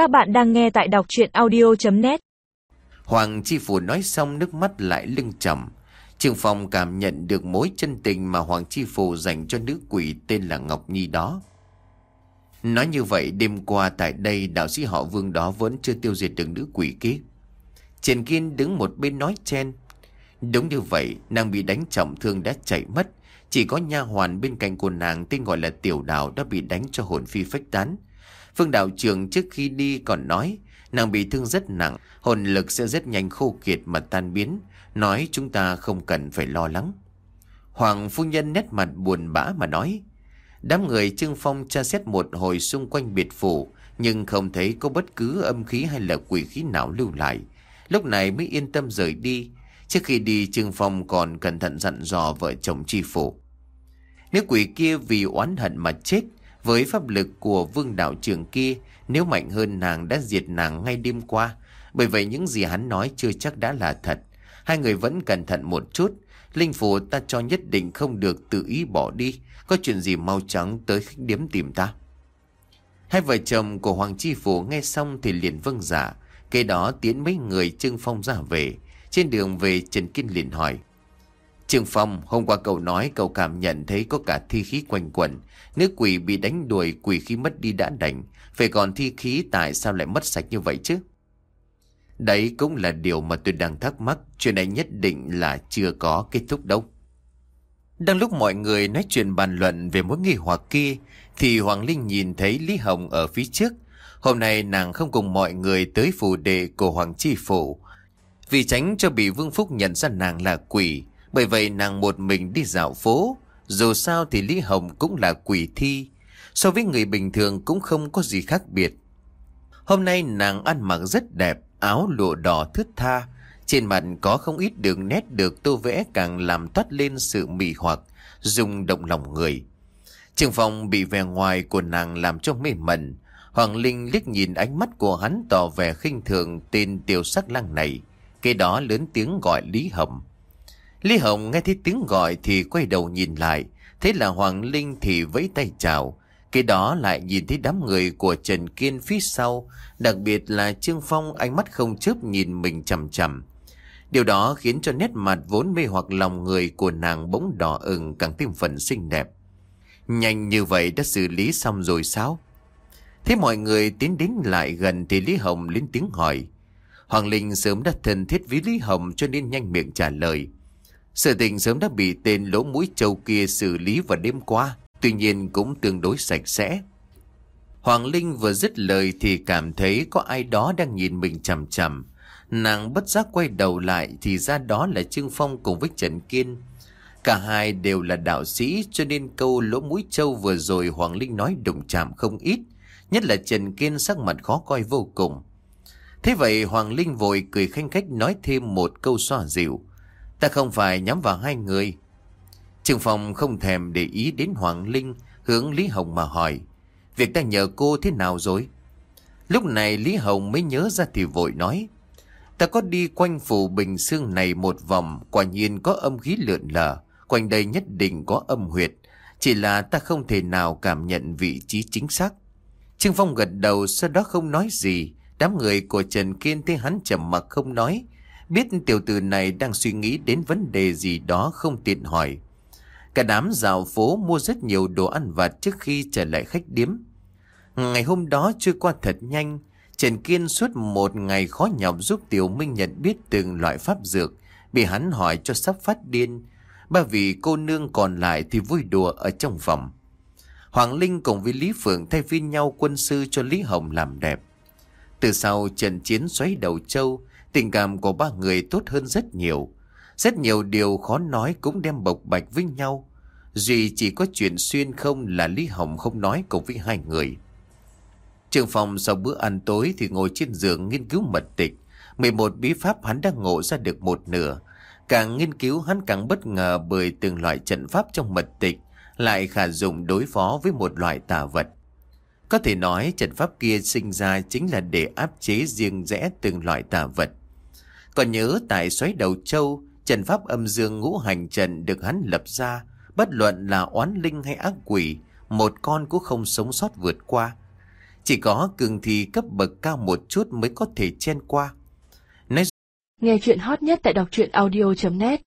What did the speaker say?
Các bạn đang nghe tại đọc chuyện audio.net Hoàng Chi Phủ nói xong nước mắt lại lưng trầm. Trường phòng cảm nhận được mối chân tình mà Hoàng Chi Phủ dành cho nữ quỷ tên là Ngọc Nhi đó. Nói như vậy đêm qua tại đây đạo sĩ họ vương đó vẫn chưa tiêu diệt được nữ quỷ kia. Trần Kiên đứng một bên nói chen. Đúng như vậy, nàng bị đánh trọng thương đã chạy mất. Chỉ có nha hoàn bên cạnh của nàng tên gọi là Tiểu Đào đã bị đánh cho hồn phi phách tán. Phương đạo trưởng trước khi đi còn nói nàng bị thương rất nặng, hồn lực sẽ rất nhanh khô kiệt mà tan biến. Nói chúng ta không cần phải lo lắng. Hoàng phu nhân nét mặt buồn bã mà nói. Đám người trưng phong tra xét một hồi xung quanh biệt phủ, nhưng không thấy có bất cứ âm khí hay là quỷ khí nào lưu lại. Lúc này mới yên tâm rời đi. Trước khi đi Trương Phong còn cẩn thận dặn dò vợ chồng chi phủ. Nếu quỷ kia vì oán hận mà chết, với pháp lực của vương đạo trưởng kia, nếu mạnh hơn nàng đã diệt nàng ngay đêm qua. Bởi vậy những gì hắn nói chưa chắc đã là thật. Hai người vẫn cẩn thận một chút. Linh phù ta cho nhất định không được tự ý bỏ đi. Có chuyện gì mau chóng tới khách điếm tìm ta. Hai vợ chồng của Hoàng Chi Phủ nghe xong thì liền vâng giả. Dạ. Kế đó tiến mấy người trưng phong ra về. Trên đường về Trần Kinh liền hỏi. Trương Phong, hôm qua cậu nói cậu cảm nhận thấy có cả thi khí quanh quẩn. Nữ quỷ bị đánh đuổi, quỷ khí mất đi đã đành. Phải còn thi khí tại sao lại mất sạch như vậy chứ? Đấy cũng là điều mà tôi đang thắc mắc. Chuyện này nhất định là chưa có kết thúc đâu. Đang lúc mọi người nói chuyện bàn luận về mối nghi hoặc kia, thì Hoàng Linh nhìn thấy Lý Hồng ở phía trước. Hôm nay nàng không cùng mọi người tới phủ đệ của Hoàng Chi Phủ. Vì tránh cho bị Vương Phúc nhận ra nàng là quỷ, bởi vậy nàng một mình đi dạo phố. Dù sao thì Lý Hồng cũng là quỷ thi. So với người bình thường cũng không có gì khác biệt. Hôm nay nàng ăn mặc rất đẹp, áo lụa đỏ thướt tha. Trên mặt có không ít đường nét được tô vẽ càng làm toát lên sự mị hoặc, dùng động lòng người. Trường phòng bị vẻ ngoài của nàng làm cho mê mẩn. Hoàng Linh liếc nhìn ánh mắt của hắn tỏ vẻ khinh thường tên tiểu sắc lăng này. Kế đó lớn tiếng gọi Lý Hồng. Lý Hồng nghe thấy tiếng gọi thì quay đầu nhìn lại. Thế là Hoàng Linh thì vẫy tay chào. Cái đó lại nhìn thấy đám người của Trần Kiên phía sau. Đặc biệt là Trương Phong ánh mắt không chớp nhìn mình chầm chầm. Điều đó khiến cho nét mặt vốn mê hoặc lòng người của nàng bỗng đỏ ửng, càng thêm phần xinh đẹp. Nhanh như vậy đã xử lý xong rồi sao? Thế mọi người tiến đến lại gần thì Lý Hồng lên tiếng hỏi. Hoàng Linh sớm đã thân thiết với Lý Hồng cho nên nhanh miệng trả lời. Sự tình sớm đã bị tên lỗ mũi châu kia xử lý vào đêm qua, tuy nhiên cũng tương đối sạch sẽ. Hoàng Linh vừa dứt lời thì cảm thấy có ai đó đang nhìn mình chằm chằm. Nàng bất giác quay đầu lại thì ra đó là Trương Phong cùng với Trần Kiên. Cả hai đều là đạo sĩ cho nên câu lỗ mũi châu vừa rồi Hoàng Linh nói đụng chạm không ít. Nhất là Trần Kiên sắc mặt khó coi vô cùng. Thế vậy Hoàng Linh vội cười khanh khách nói thêm một câu xoa dịu. Ta không phải nhắm vào hai người. Trường Phong không thèm để ý đến Hoàng Linh, hướng Lý Hồng mà hỏi. Việc ta nhờ cô thế nào rồi? Lúc này Lý Hồng mới nhớ ra thì vội nói. Ta có đi quanh phủ bình xương này một vòng, quả nhiên có âm khí lượn lờ. Quanh đây nhất định có âm huyệt. Chỉ là ta không thể nào cảm nhận vị trí chính xác. Trương Phong gật đầu sau đó không nói gì. Đám người của Trần Kiên thấy hắn trầm mặc không nói. Biết tiểu tử này đang suy nghĩ đến vấn đề gì đó không tiện hỏi. Cả đám dạo phố mua rất nhiều đồ ăn vặt trước khi trở lại khách điếm. Ngày hôm đó trôi qua thật nhanh. Trần Kiên suốt một ngày khó nhọc giúp Tiểu Minh nhận biết từng loại pháp dược. Bị hắn hỏi cho sắp phát điên. Ba vị cô nương còn lại thì vui đùa ở trong phòng. Hoàng Linh cùng với Lý Phượng thay phiên nhau quân sư cho Lý Hồng làm đẹp. Từ sau trận chiến xoáy đầu châu, Tình cảm của ba người tốt hơn rất nhiều. Rất nhiều điều khó nói cũng đem bộc bạch với nhau. Duy chỉ có chuyện xuyên không là Lý Hồng không nói cùng với hai người. Trường phòng sau bữa ăn tối thì ngồi trên giường nghiên cứu mật tịch. 11 bí pháp hắn đang ngộ ra được một nửa. Càng nghiên cứu, hắn càng bất ngờ bởi từng loại trận pháp trong mật tịch lại khả dụng đối phó với một loại tà vật. Có thể nói trận pháp kia sinh ra chính là để áp chế riêng rẽ từng loại tà vật. Còn nhớ tại xoáy đầu châu, trần pháp âm dương ngũ hành trần được hắn lập ra, bất luận là oán linh hay ác quỷ, một con cũng không sống sót vượt qua. Chỉ có cường thì cấp bậc cao một chút mới có thể chen qua. Nghe chuyện hot nhất tại đọc truyện audio.net